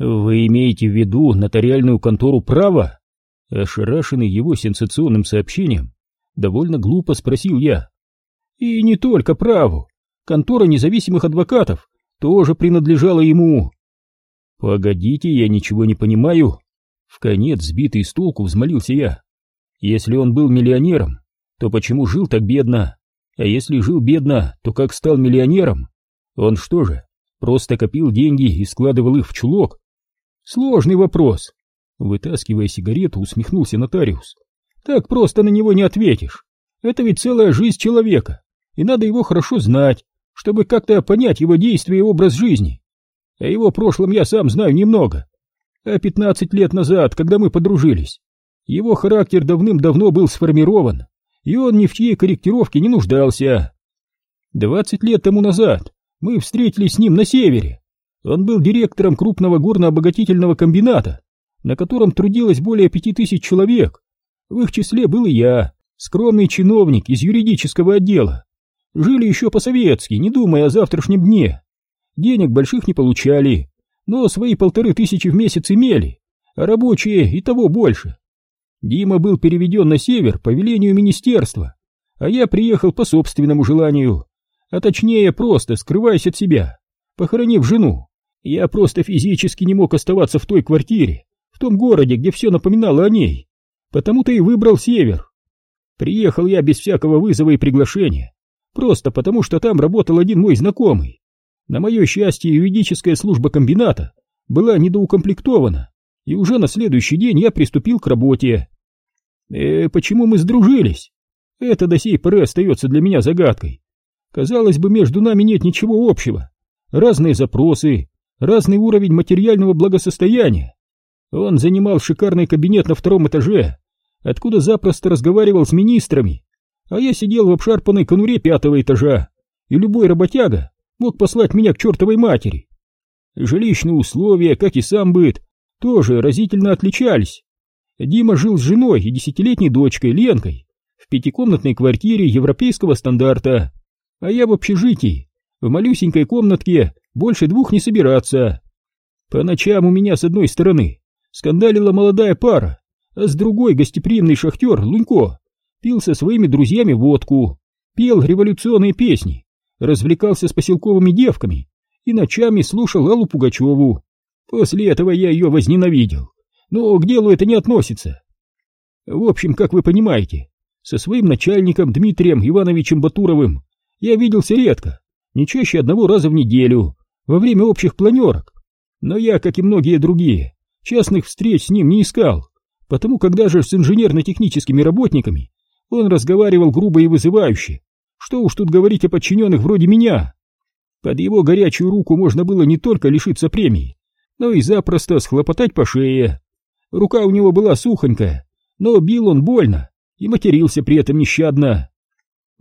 Вы имеете в виду нотариальную контору права? Ошарашенный его сенсационным сообщением, довольно глупо спросил я. И не только праву. Контора независимых адвокатов тоже принадлежала ему. Погодите, я ничего не понимаю. В конец сбитый с толку взмолился я. Если он был миллионером, то почему жил так бедно? А если жил бедно, то как стал миллионером? Он что же, просто копил деньги и складывал их в чулок? Сложный вопрос. Вытаскивая сигарету, усмехнулся нотариус. Так просто на него не ответишь. Это ведь целая жизнь человека, и надо его хорошо знать, чтобы как-то понять его действия и образ жизни. О его прошлом я сам знаю немного. А пятнадцать лет назад, когда мы подружились, его характер давным-давно был сформирован, и он ни в чьей корректировке не нуждался. Двадцать лет тому назад мы встретились с ним на севере. Он был директором крупного горно-обогатительного комбината, на котором трудилось более пяти тысяч человек. В их числе был и я, скромный чиновник из юридического отдела. Жили еще по-советски, не думая о завтрашнем дне. Денег больших не получали, но свои полторы тысячи в месяц имели, а рабочие и того больше. Дима был переведен на север по велению министерства, а я приехал по собственному желанию, а точнее просто скрываясь от себя, похоронив жену. Я просто физически не мог оставаться в той квартире, в том городе, где все напоминало о ней, потому-то и выбрал север. Приехал я без всякого вызова и приглашения, просто потому что там работал один мой знакомый. На мое счастье, юридическая служба комбината была недоукомплектована, и уже на следующий день я приступил к работе. Э, почему мы сдружились? Это до сей поры остается для меня загадкой. Казалось бы, между нами нет ничего общего. Разные запросы, разный уровень материального благосостояния. Он занимал шикарный кабинет на втором этаже, откуда запросто разговаривал с министрами, а я сидел в обшарпанной конуре пятого этажа, и любой работяга мог послать меня к чертовой матери. Жилищные условия, как и сам быт, тоже разительно отличались. Дима жил с женой и десятилетней дочкой Ленкой в пятикомнатной квартире европейского стандарта, а я в общежитии, в малюсенькой комнатке, больше двух не собираться. По ночам у меня с одной стороны скандалила молодая пара, а с другой гостеприимный шахтер Лунько пил со своими друзьями водку, пел революционные песни, развлекался с поселковыми девками и ночами слушал Аллу Пугачеву. После этого я ее возненавидел, но к делу это не относится. В общем, как вы понимаете, со своим начальником Дмитрием Ивановичем Батуровым я виделся редко, не чаще одного раза в неделю, во время общих планерок. Но я, как и многие другие, частных встреч с ним не искал, потому когда же с инженерно-техническими работниками он разговаривал грубо и вызывающе. Что уж тут говорить о подчиненных вроде меня. Под его горячую руку можно было не только лишиться премии, но и запросто схлопотать по шее. Рука у него была сухонькая, но бил он больно и матерился при этом нещадно.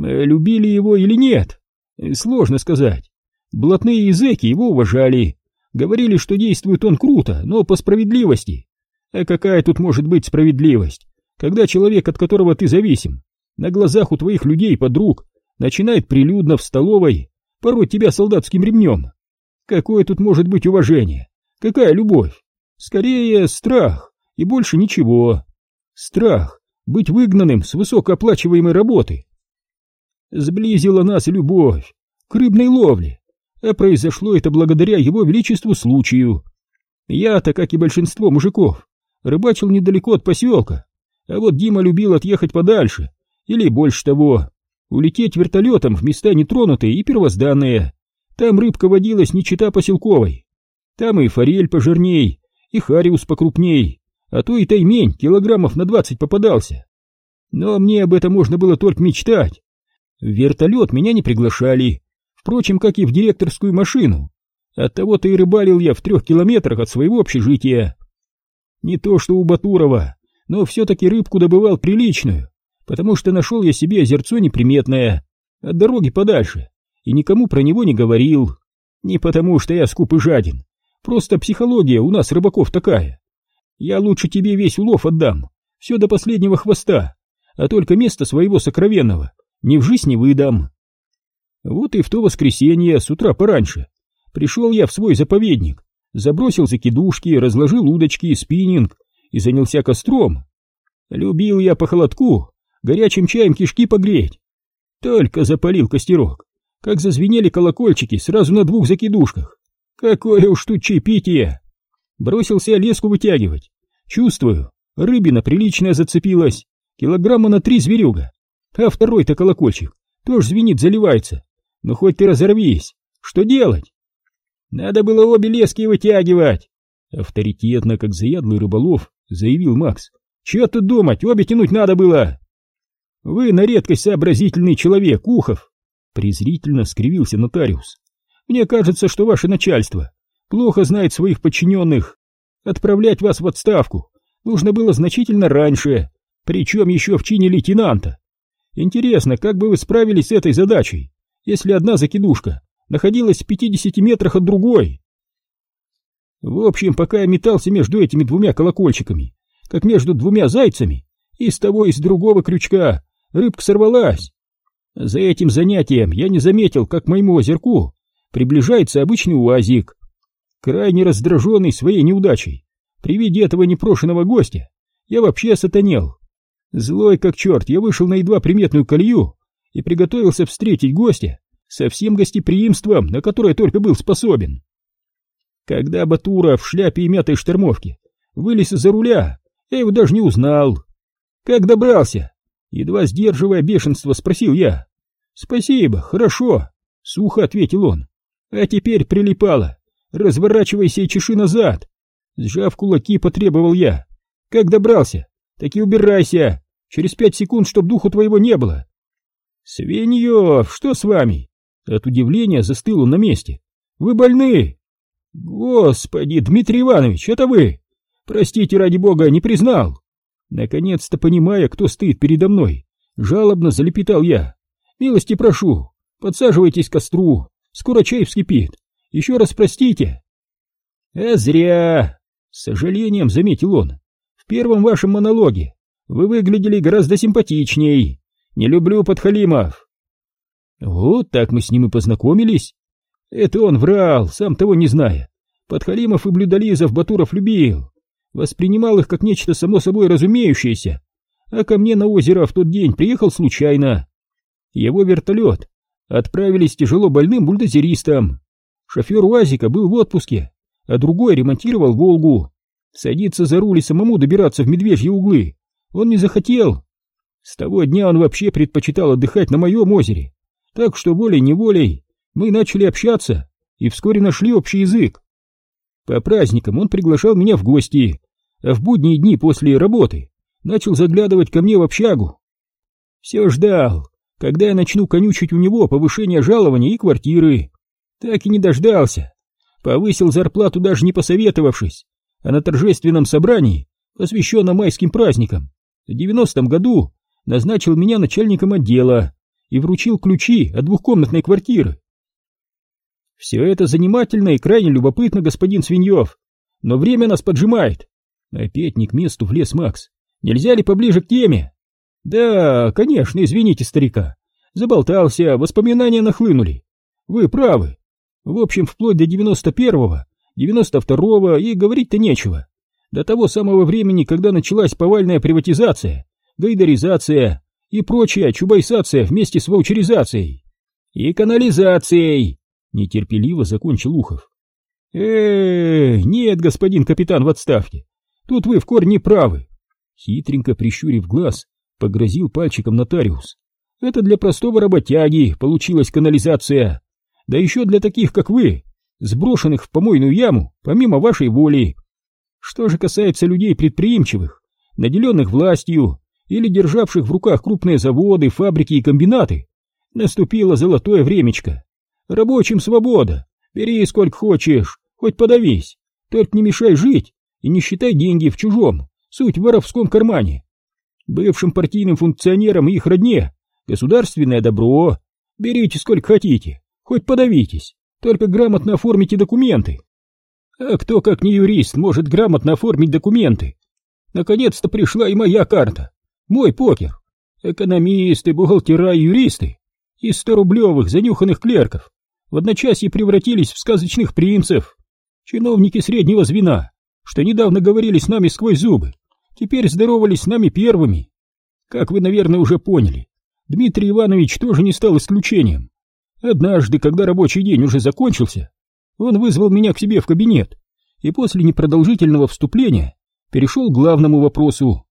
Э, любили его или нет? Э, сложно сказать. Блатные языки его уважали, говорили, что действует он круто, но по справедливости. А какая тут может быть справедливость, когда человек, от которого ты зависим, на глазах у твоих людей подруг начинает прилюдно в столовой пороть тебя солдатским ремнем? Какое тут может быть уважение? Какая любовь? Скорее, страх и больше ничего. Страх быть выгнанным с высокооплачиваемой работы. Сблизила нас любовь к рыбной ловле, а произошло это благодаря его величеству случаю. Я-то, как и большинство мужиков, рыбачил недалеко от поселка, а вот Дима любил отъехать подальше, или больше того, улететь вертолетом в места нетронутые и первозданные. Там рыбка водилась не чита поселковой. Там и форель пожирней, и хариус покрупней, а то и таймень килограммов на двадцать попадался. Но мне об этом можно было только мечтать. В вертолет меня не приглашали, впрочем, как и в директорскую машину. Оттого-то и рыбалил я в трех километрах от своего общежития. Не то что у Батурова, но все-таки рыбку добывал приличную, потому что нашел я себе озерцо неприметное, от дороги подальше, и никому про него не говорил. Не потому что я скуп и жаден, просто психология у нас рыбаков такая. Я лучше тебе весь улов отдам, все до последнего хвоста, а только место своего сокровенного ни в жизнь не выдам. Вот и в то воскресенье с утра пораньше пришел я в свой заповедник, забросил закидушки, разложил удочки, спиннинг и занялся костром. Любил я по холодку горячим чаем кишки погреть. Только запалил костерок, как зазвенели колокольчики сразу на двух закидушках. Какое уж тут чаепитие! Бросился леску вытягивать. Чувствую, рыбина приличная зацепилась, килограмма на три зверюга. А второй-то колокольчик тоже звенит, заливается. Ну хоть ты разорвись, что делать? Надо было обе лески вытягивать. Авторитетно, как заядлый рыболов, заявил Макс. Чего тут думать, обе тянуть надо было. Вы на редкость сообразительный человек, Ухов. Презрительно скривился нотариус. Мне кажется, что ваше начальство плохо знает своих подчиненных. Отправлять вас в отставку нужно было значительно раньше, причем еще в чине лейтенанта. Интересно, как бы вы справились с этой задачей, если одна закидушка находилась в 50 метрах от другой? В общем, пока я метался между этими двумя колокольчиками, как между двумя зайцами, и с того и с другого крючка рыбка сорвалась. За этим занятием я не заметил, как моему озерку приближается обычный уазик. Крайне раздраженный своей неудачей, при виде этого непрошенного гостя, я вообще сатанел. Злой как черт, я вышел на едва приметную колею и приготовился встретить гостя со всем гостеприимством, на которое только был способен. Когда Батура в шляпе и мятой штормовке вылез из-за руля, я его даже не узнал. «Как добрался?» Едва сдерживая бешенство, спросил я. «Спасибо, хорошо», — сухо ответил он. «А теперь прилипало. Разворачивайся и чеши назад». Сжав кулаки, потребовал я. «Как добрался? Так и убирайся. Через пять секунд, чтоб духу твоего не было». «Свиньев, что с вами?» От удивления застыл он на месте. «Вы больны?» «Господи, Дмитрий Иванович, это вы! Простите, ради бога, не признал!» Наконец-то понимая, кто стоит передо мной, жалобно залепетал я. «Милости прошу, подсаживайтесь к костру, скоро чай вскипит. Еще раз простите». «А зря!» — с сожалением заметил он. «В первом вашем монологе вы выглядели гораздо симпатичней. Не люблю подхалимов». Вот так мы с ним и познакомились. Это он врал, сам того не зная. Подхалимов и блюдолизов Батуров любил воспринимал их как нечто само собой разумеющееся, а ко мне на озеро в тот день приехал случайно. Его вертолет отправили с тяжело больным бульдозеристом. Шофер УАЗика был в отпуске, а другой ремонтировал «Волгу». Садиться за руль и самому добираться в медвежьи углы он не захотел. С того дня он вообще предпочитал отдыхать на моем озере, так что волей-неволей мы начали общаться и вскоре нашли общий язык. По праздникам он приглашал меня в гости, а в будние дни после работы начал заглядывать ко мне в общагу. Все ждал, когда я начну конючить у него повышение жалования и квартиры. Так и не дождался. Повысил зарплату даже не посоветовавшись, а на торжественном собрании, посвященном майским праздникам, в девяностом году назначил меня начальником отдела и вручил ключи от двухкомнатной квартиры. Все это занимательно и крайне любопытно, господин Свиньев, но время нас поджимает. Опять не к месту влез Макс. Нельзя ли поближе к теме? Да, конечно, извините старика. Заболтался, воспоминания нахлынули. Вы правы. В общем, вплоть до девяносто первого, девяносто второго и говорить-то нечего. До того самого времени, когда началась повальная приватизация, гайдаризация и прочая чубайсация вместе с ваучеризацией. И канализацией, Нетерпеливо закончил Ухов. э нет, господин капитан в отставке, тут вы в корне правы. Хитренько прищурив глаз, погрозил пальчиком нотариус. Это для простого работяги получилась канализация. Да еще для таких, как вы, сброшенных в помойную яму, помимо вашей воли. Что же касается людей предприимчивых, наделенных властью или державших в руках крупные заводы, фабрики и комбинаты, наступило золотое времечко. Рабочим свобода. Бери сколько хочешь, хоть подавись. Только не мешай жить и не считай деньги в чужом, суть в воровском кармане. Бывшим партийным функционерам и их родне государственное добро. Берите сколько хотите, хоть подавитесь, только грамотно оформите документы. А кто, как не юрист, может грамотно оформить документы? Наконец-то пришла и моя карта, мой покер. Экономисты, бухгалтера и юристы из сто рублевых занюханных клерков в одночасье превратились в сказочных принцев. Чиновники среднего звена, что недавно говорили с нами сквозь зубы, теперь здоровались с нами первыми. Как вы, наверное, уже поняли, Дмитрий Иванович тоже не стал исключением. Однажды, когда рабочий день уже закончился, он вызвал меня к себе в кабинет и после непродолжительного вступления перешел к главному вопросу.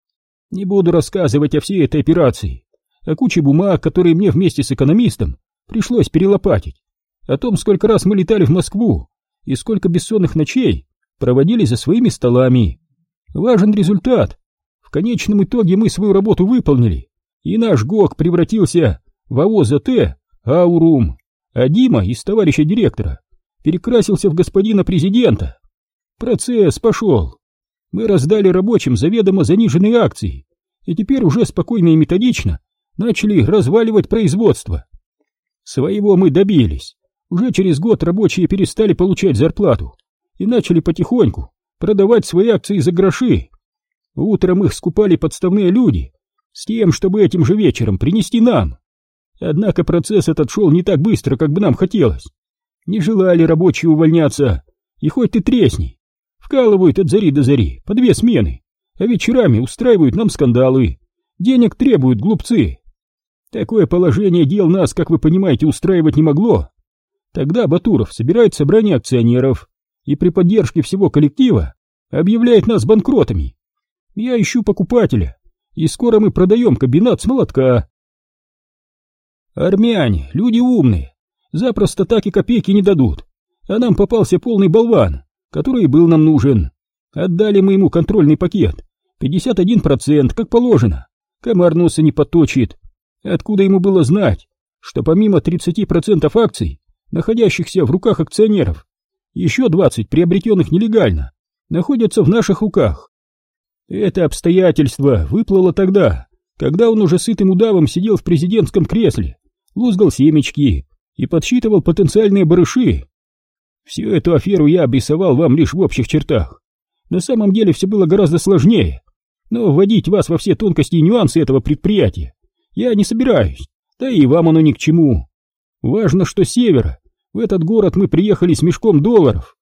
Не буду рассказывать о всей этой операции, о куче бумаг, которые мне вместе с экономистом пришлось перелопатить, о том, сколько раз мы летали в Москву и сколько бессонных ночей проводили за своими столами. Важен результат. В конечном итоге мы свою работу выполнили, и наш ГОК превратился в АОЗТ «Аурум», а Дима из товарища директора перекрасился в господина президента. Процесс пошел. Мы раздали рабочим заведомо заниженные акции, и теперь уже спокойно и методично начали разваливать производство. Своего мы добились. Уже через год рабочие перестали получать зарплату и начали потихоньку продавать свои акции за гроши. Утром их скупали подставные люди с тем, чтобы этим же вечером принести нам. Однако процесс этот шел не так быстро, как бы нам хотелось. Не желали рабочие увольняться, и хоть ты тресни. Вкалывают от зари до зари, по две смены, а вечерами устраивают нам скандалы. Денег требуют глупцы. Такое положение дел нас, как вы понимаете, устраивать не могло. Тогда Батуров собирает собрание акционеров и при поддержке всего коллектива объявляет нас банкротами. Я ищу покупателя, и скоро мы продаем комбинат с молотка. Армяне, люди умные, запросто так и копейки не дадут, а нам попался полный болван, который был нам нужен. Отдали мы ему контрольный пакет, 51%, как положено, комар носа не поточит. Откуда ему было знать, что помимо 30% акций, находящихся в руках акционеров, еще 20 приобретенных нелегально, находятся в наших руках. Это обстоятельство выплыло тогда, когда он уже сытым удавом сидел в президентском кресле лузгал семечки и подсчитывал потенциальные барыши. Всю эту аферу я обрисовал вам лишь в общих чертах. На самом деле все было гораздо сложнее, но вводить вас во все тонкости и нюансы этого предприятия я не собираюсь, да и вам оно ни к чему. Важно, что с севера в этот город мы приехали с мешком долларов.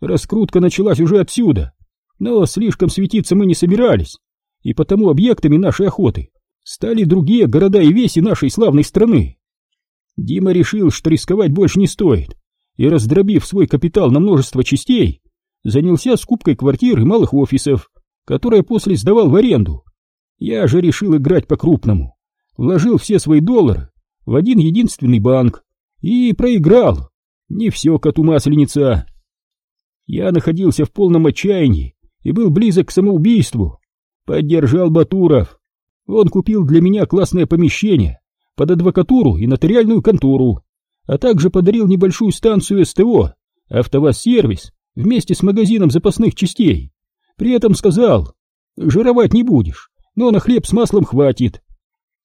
Раскрутка началась уже отсюда, но слишком светиться мы не собирались, и потому объектами нашей охоты стали другие города и веси нашей славной страны. Дима решил, что рисковать больше не стоит, и, раздробив свой капитал на множество частей, занялся скупкой квартир и малых офисов, которые после сдавал в аренду. Я же решил играть по-крупному, вложил все свои доллары в один единственный банк и проиграл. Не все коту масленица. Я находился в полном отчаянии и был близок к самоубийству. Поддержал Батуров. Он купил для меня классное помещение, под адвокатуру и нотариальную контору, а также подарил небольшую станцию СТО, автоваз-сервис, вместе с магазином запасных частей. При этом сказал, жировать не будешь, но на хлеб с маслом хватит.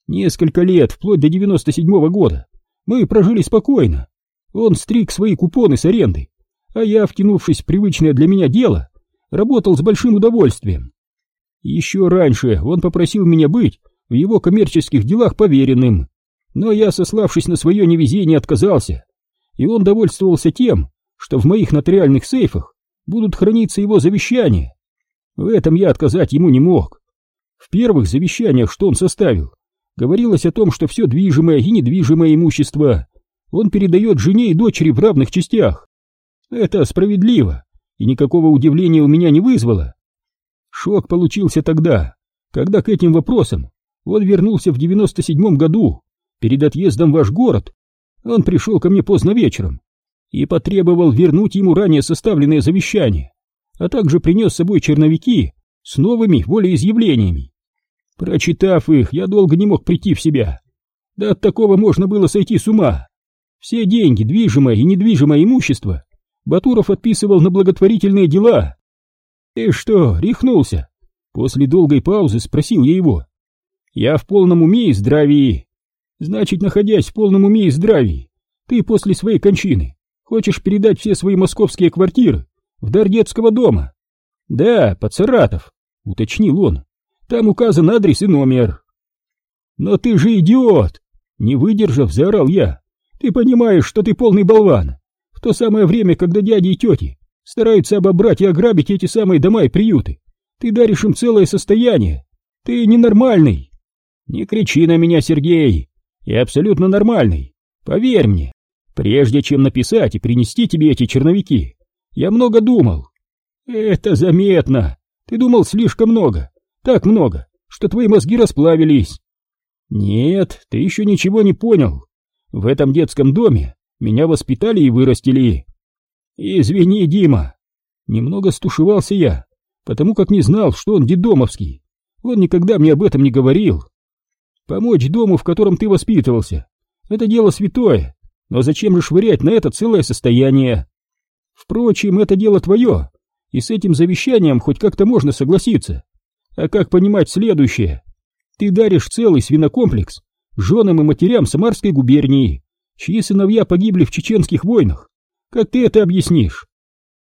Несколько лет, вплоть до 97-го года, мы прожили спокойно. Он стриг свои купоны с аренды, а я, втянувшись в привычное для меня дело, работал с большим удовольствием. Еще раньше он попросил меня быть в его коммерческих делах поверенным, но я, сославшись на свое невезение, отказался, и он довольствовался тем, что в моих нотариальных сейфах будут храниться его завещания. В этом я отказать ему не мог. В первых завещаниях, что он составил, говорилось о том, что все движимое и недвижимое имущество он передает жене и дочери в равных частях. Это справедливо, и никакого удивления у меня не вызвало. Шок получился тогда, когда к этим вопросам он вернулся в 97 году перед отъездом в ваш город, он пришел ко мне поздно вечером и потребовал вернуть ему ранее составленное завещание, а также принес с собой черновики с новыми волеизъявлениями. Прочитав их, я долго не мог прийти в себя. Да от такого можно было сойти с ума. Все деньги, движимое и недвижимое имущество Батуров отписывал на благотворительные дела. «Ты что, рехнулся?» После долгой паузы спросил я его. «Я в полном уме и здравии. Значит, находясь в полном уме и здравии, ты после своей кончины хочешь передать все свои московские квартиры в дар детского дома? Да, под Саратов, уточнил он. Там указан адрес и номер. Но ты же идиот! Не выдержав, заорал я. Ты понимаешь, что ты полный болван. В то самое время, когда дяди и тети Стараются обобрать и ограбить эти самые дома и приюты. Ты даришь им целое состояние. Ты ненормальный. Не кричи на меня, Сергей. Я абсолютно нормальный. Поверь мне. Прежде чем написать и принести тебе эти черновики, я много думал. Это заметно. Ты думал слишком много. Так много, что твои мозги расплавились. Нет, ты еще ничего не понял. В этом детском доме меня воспитали и вырастили. Извини, Дима. Немного стушевался я, потому как не знал, что он дедомовский. Он никогда мне об этом не говорил. Помочь дому, в котором ты воспитывался, это дело святое, но зачем же швырять на это целое состояние? Впрочем, это дело твое, и с этим завещанием хоть как-то можно согласиться. А как понимать следующее? Ты даришь целый свинокомплекс женам и матерям Самарской губернии, чьи сыновья погибли в чеченских войнах. Как ты это объяснишь?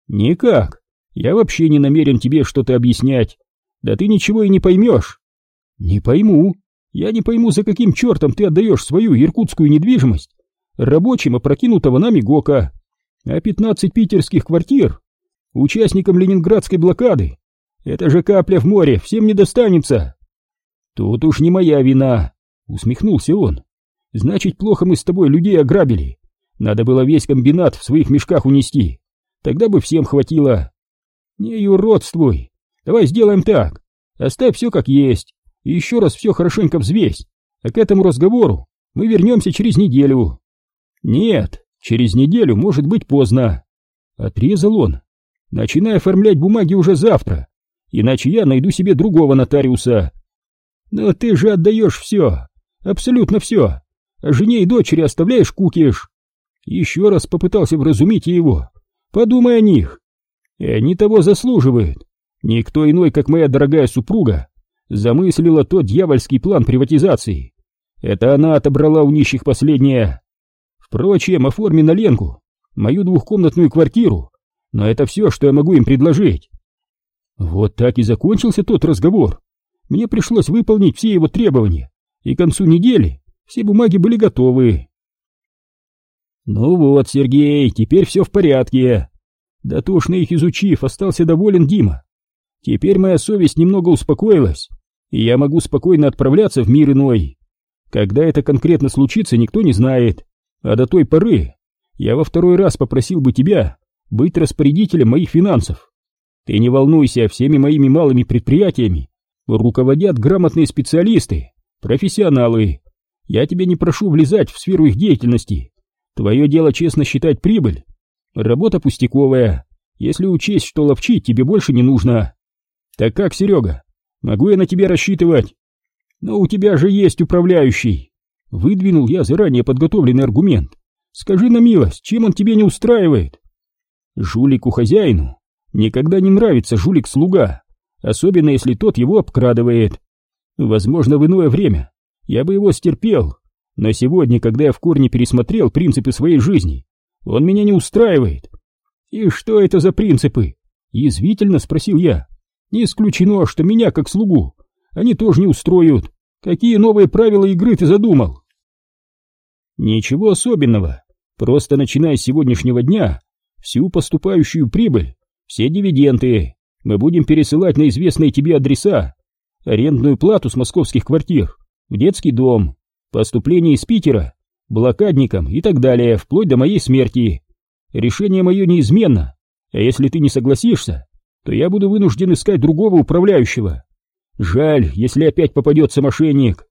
Никак. Я вообще не намерен тебе что-то объяснять. Да ты ничего и не поймешь. Не пойму. Я не пойму, за каким чертом ты отдаешь свою иркутскую недвижимость рабочим опрокинутого нами ГОКа, а 15 питерских квартир участникам ленинградской блокады. Это же капля в море, всем не достанется. Тут уж не моя вина, усмехнулся он. Значит, плохо мы с тобой людей ограбили. Надо было весь комбинат в своих мешках унести. Тогда бы всем хватило. Не юродствуй. Давай сделаем так. Оставь все как есть. И еще раз все хорошенько взвесь. А к этому разговору мы вернемся через неделю. Нет, через неделю может быть поздно. Отрезал он. Начинай оформлять бумаги уже завтра, иначе я найду себе другого нотариуса. Но ты же отдаешь все, абсолютно все, а жене и дочери оставляешь кукиш. Еще раз попытался вразумить его. Подумай о них. И они того заслуживают. Никто иной, как моя дорогая супруга, замыслила тот дьявольский план приватизации. Это она отобрала у нищих последнее. Впрочем, оформи на Ленку мою двухкомнатную квартиру, но это все, что я могу им предложить. Вот так и закончился тот разговор. Мне пришлось выполнить все его требования, и к концу недели все бумаги были готовы. Ну вот, Сергей, теперь все в порядке. Дотошно их изучив, остался доволен Дима. Теперь моя совесть немного успокоилась, и я могу спокойно отправляться в мир иной. Когда это конкретно случится, никто не знает. А до той поры я во второй раз попросил бы тебя быть распорядителем моих финансов. Ты не волнуйся, всеми моими малыми предприятиями руководят грамотные специалисты, профессионалы. Я тебя не прошу влезать в сферу их деятельности. Твое дело честно считать прибыль. Работа пустяковая, если учесть, что ловчить тебе больше не нужно. Так как, Серега, могу я на тебя рассчитывать? Но у тебя же есть управляющий. Выдвинул я заранее подготовленный аргумент. Скажи на милость, чем он тебе не устраивает? Жулику хозяину никогда не нравится жулик-слуга, особенно если тот его обкрадывает. Возможно, в иное время я бы его стерпел, но сегодня, когда я в корне пересмотрел принципы своей жизни, он меня не устраивает. И что это за принципы? Язвительно спросил я. Не исключено, что меня, как слугу, они тоже не устроят. Какие новые правила игры ты задумал? Ничего особенного. Просто начиная с сегодняшнего дня, всю поступающую прибыль, все дивиденды мы будем пересылать на известные тебе адреса, арендную плату с московских квартир, в детский дом, поступление из Питера, блокадникам и так далее, вплоть до моей смерти. Решение мое неизменно, а если ты не согласишься, то я буду вынужден искать другого управляющего. Жаль, если опять попадется мошенник.